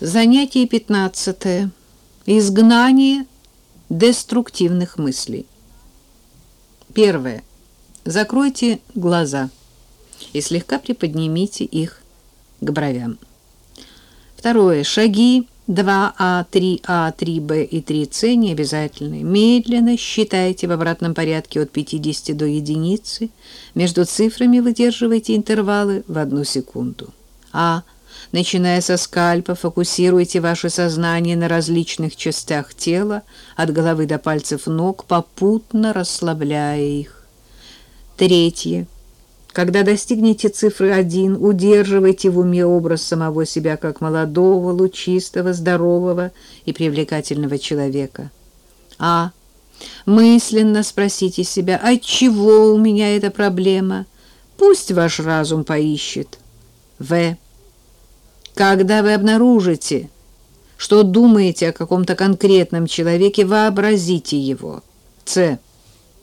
Занятие 15. Изгнание деструктивных мыслей. Первое. Закройте глаза и слегка приподнимите их к бровям. Второе. Шаги 2А, 3А, 3Б и 3С не обязательны. Медленно считайте в обратном порядке от 50 до единицы. Между цифрами выдерживайте интервалы в одну секунду. А. Начиная со скальпа, фокусируйте ваше сознание на различных частях тела, от головы до пальцев ног, попутно расслабляя их. Третье. Когда достигнете цифры 1, удерживайте в уме образ самого себя как молодого, лучистого, здорового и привлекательного человека. А. Мысленно спросите себя, от чего у меня эта проблема? Пусть ваш разум поищет. В. Когда вы обнаружите, что думаете о каком-то конкретном человеке, вообразите его. С.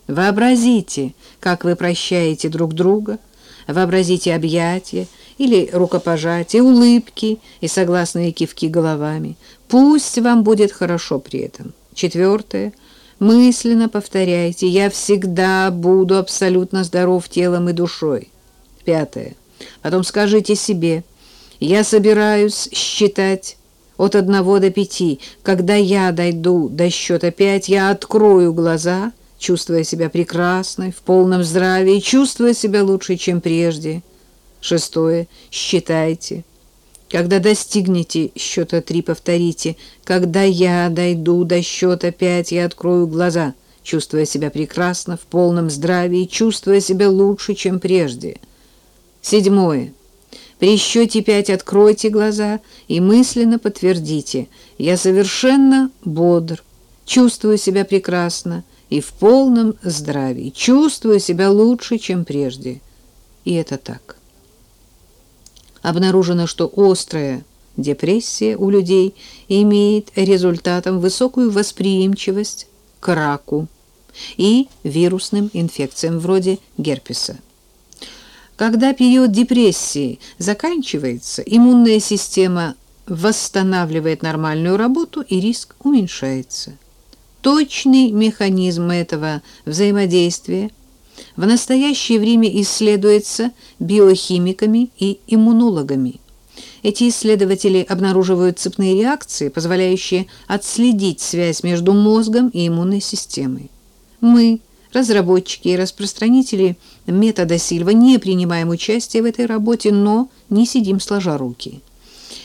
Вообразите, как вы прощаете друг друга, вообразите объятия или рукопожатия, улыбки и согласные кивки головами. Пусть вам будет хорошо при этом. Четвертое. Мысленно повторяйте «Я всегда буду абсолютно здоров телом и душой». Пятое. Потом скажите себе я собираюсь считать от одного до пяти. Когда я дойду до счета пять, я открою глаза, чувствуя себя прекрасной, в полном здравии, чувствуя себя лучше, чем прежде. Шестое. Считайте. Когда достигнете счета три, повторите. Когда я дойду до счета пять, я открою глаза, чувствуя себя прекрасно, в полном здравии, чувствуя себя лучше, чем прежде. Седьмое. При счете пять откройте глаза и мысленно подтвердите «Я совершенно бодр, чувствую себя прекрасно и в полном здравии, чувствую себя лучше, чем прежде». И это так. Обнаружено, что острая депрессия у людей имеет результатом высокую восприимчивость к раку и вирусным инфекциям вроде герпеса. Когда период депрессии заканчивается, иммунная система восстанавливает нормальную работу и риск уменьшается. Точный механизм этого взаимодействия в настоящее время исследуется биохимиками и иммунологами. Эти исследователи обнаруживают цепные реакции, позволяющие отследить связь между мозгом и иммунной системой. Мы – Разработчики и распространители метода Сильва не принимаем участие в этой работе, но не сидим сложа руки.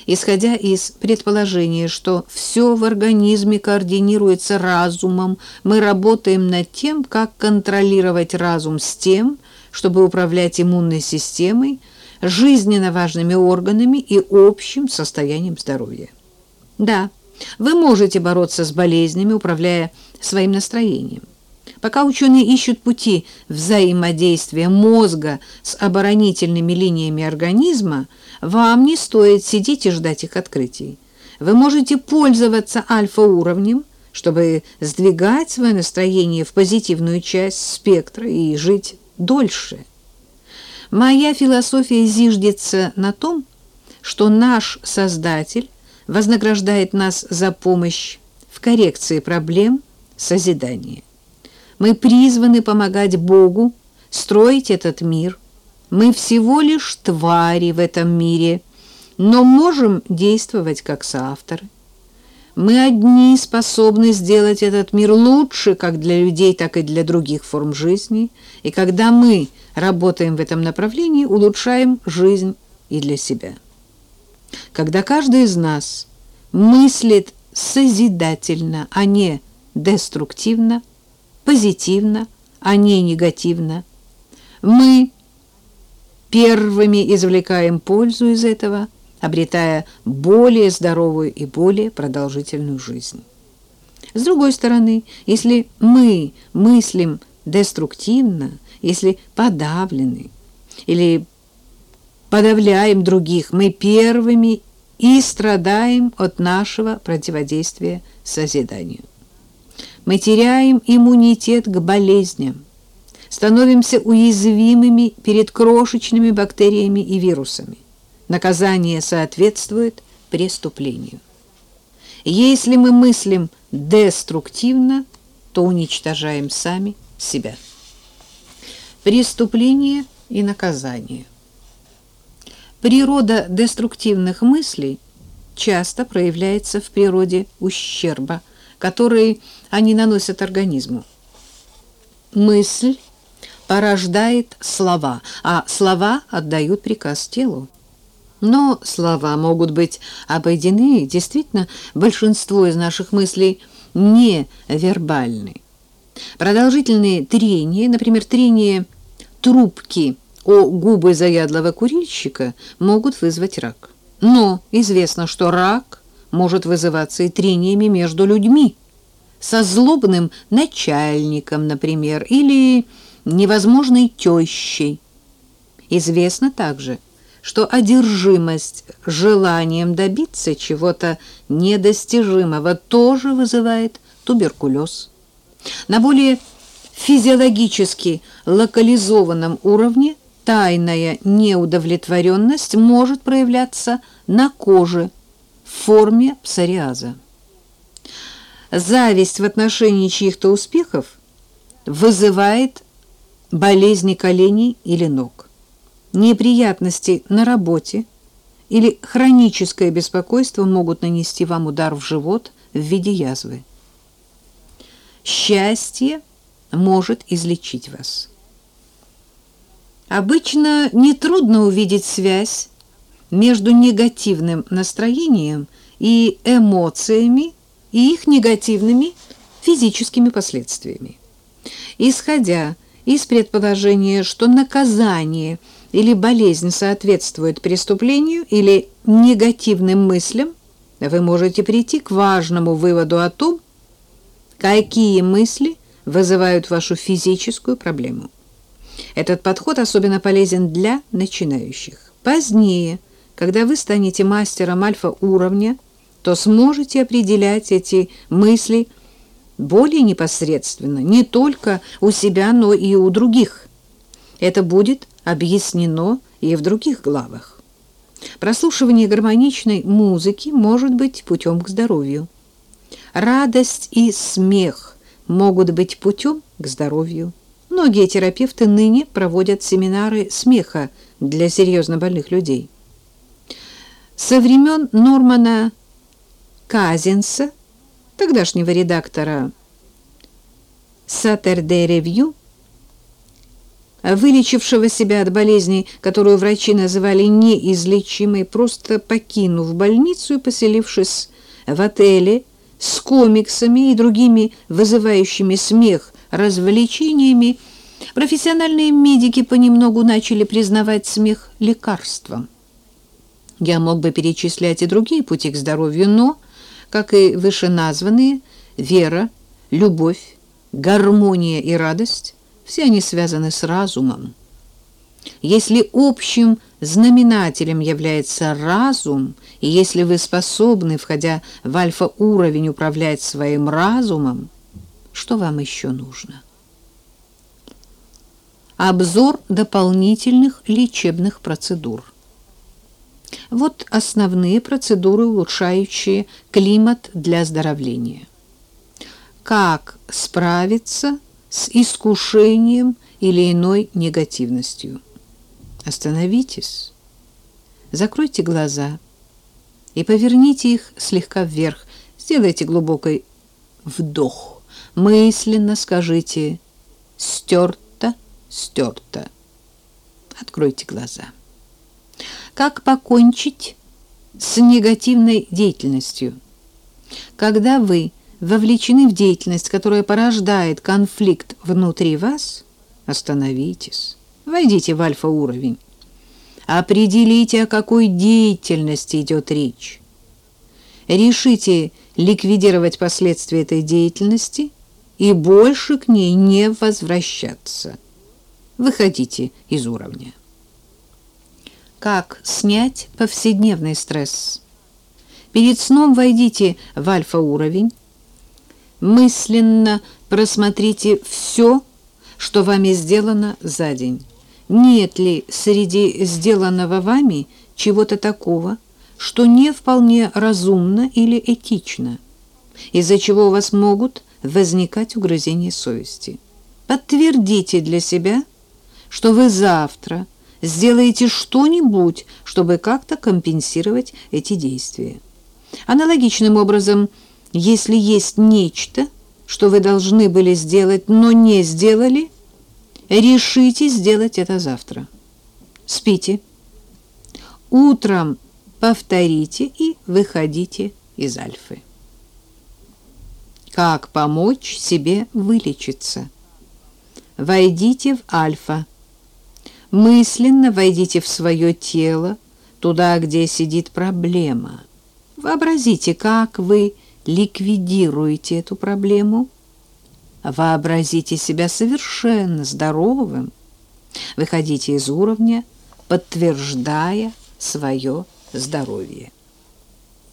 Исходя из предположения, что все в организме координируется разумом, мы работаем над тем, как контролировать разум с тем, чтобы управлять иммунной системой, жизненно важными органами и общим состоянием здоровья. Да, вы можете бороться с болезнями, управляя своим настроением. Пока ученые ищут пути взаимодействия мозга с оборонительными линиями организма, вам не стоит сидеть и ждать их открытий. Вы можете пользоваться альфа-уровнем, чтобы сдвигать свое настроение в позитивную часть спектра и жить дольше. Моя философия зиждется на том, что наш Создатель вознаграждает нас за помощь в коррекции проблем созидания. Мы призваны помогать Богу строить этот мир. Мы всего лишь твари в этом мире, но можем действовать как соавторы. Мы одни способны сделать этот мир лучше как для людей, так и для других форм жизни. И когда мы работаем в этом направлении, улучшаем жизнь и для себя. Когда каждый из нас мыслит созидательно, а не деструктивно, позитивно, а не негативно. Мы первыми извлекаем пользу из этого, обретая более здоровую и более продолжительную жизнь. С другой стороны, если мы мыслим деструктивно, если подавлены или подавляем других, мы первыми и страдаем от нашего противодействия созиданию мы теряем иммунитет к болезням, становимся уязвимыми перед крошечными бактериями и вирусами. Наказание соответствует преступлению. Если мы мыслим деструктивно, то уничтожаем сами себя. Преступление и наказание. Природа деструктивных мыслей часто проявляется в природе ущерба, который они наносят организму. Мысль порождает слова, а слова отдают приказ телу. Но слова могут быть обойдены, действительно, большинство из наших мыслей не вербальны. Продолжительные трения, например, трение трубки о губы заядлого курильщика, могут вызвать рак. Но известно, что рак может вызываться и трениями между людьми, со злобным начальником, например, или невозможной тещей. Известно также, что одержимость желанием добиться чего-то недостижимого тоже вызывает туберкулез. На более физиологически локализованном уровне тайная неудовлетворенность может проявляться на коже в форме псориаза. Зависть в отношении чьих-то успехов вызывает болезни коленей или ног неприятности на работе или хроническое беспокойство могут нанести вам удар в живот в виде язвы. Счастье может излечить вас. Обычно нетрудно увидеть связь между негативным настроением и эмоциями и их негативными физическими последствиями. Исходя из предположения, что наказание – или болезнь соответствует преступлению или негативным мыслям, вы можете прийти к важному выводу о том, какие мысли вызывают вашу физическую проблему. Этот подход особенно полезен для начинающих. Позднее, когда вы станете мастером альфа-уровня, то сможете определять эти мысли более непосредственно, не только у себя, но и у других. Это будет объяснено и в других главах. Прослушивание гармоничной музыки может быть путем к здоровью. Радость и смех могут быть путем к здоровью. Многие терапевты ныне проводят семинары смеха для серьезно больных людей. Со времен Нормана Казинса, тогдашнего редактора Saturday Review, вылечившего себя от болезни, которую врачи называли неизлечимой, просто покинув больницу и поселившись в отеле с комиксами и другими вызывающими смех развлечениями, профессиональные медики понемногу начали признавать смех лекарством. Я мог бы перечислять и другие пути к здоровью, но, как и вышеназванные, вера, любовь, гармония и радость все они связаны с разумом. Если общим знаменателем является разум, и если вы способны, входя в альфа-уровень, управлять своим разумом, что вам еще нужно? Обзор дополнительных лечебных процедур. Вот основные процедуры, улучшающие климат для оздоровления. Как справиться с искушением или иной негативностью. Остановитесь, закройте глаза и поверните их слегка вверх. Сделайте глубокий вдох. Мысленно скажите «стерто, стерто». Откройте глаза. Как покончить с негативной деятельностью? Когда вы вовлечены в деятельность, которая порождает конфликт внутри вас, остановитесь, войдите в альфа-уровень. Определите, о какой деятельности идет речь. Решите ликвидировать последствия этой деятельности и больше к ней не возвращаться. Выходите из уровня. Как снять повседневный стресс? Перед сном войдите в альфа-уровень, мысленно просмотрите все, что вами сделано за день. Нет ли среди сделанного вами чего-то такого, что не вполне разумно или этично, из-за чего у вас могут возникать угрызения совести. Подтвердите для себя, что вы завтра сделаете что-нибудь, чтобы как-то компенсировать эти действия. Аналогичным образом, если есть нечто, что вы должны были сделать, но не сделали, решите сделать это завтра. Спите. Утром повторите и выходите из альфы. Как помочь себе вылечиться? Войдите в альфа. Мысленно войдите в свое тело, туда, где сидит проблема. Вообразите, как вы ликвидируете эту проблему. Вообразите себя совершенно здоровым. Выходите из уровня, подтверждая свое здоровье.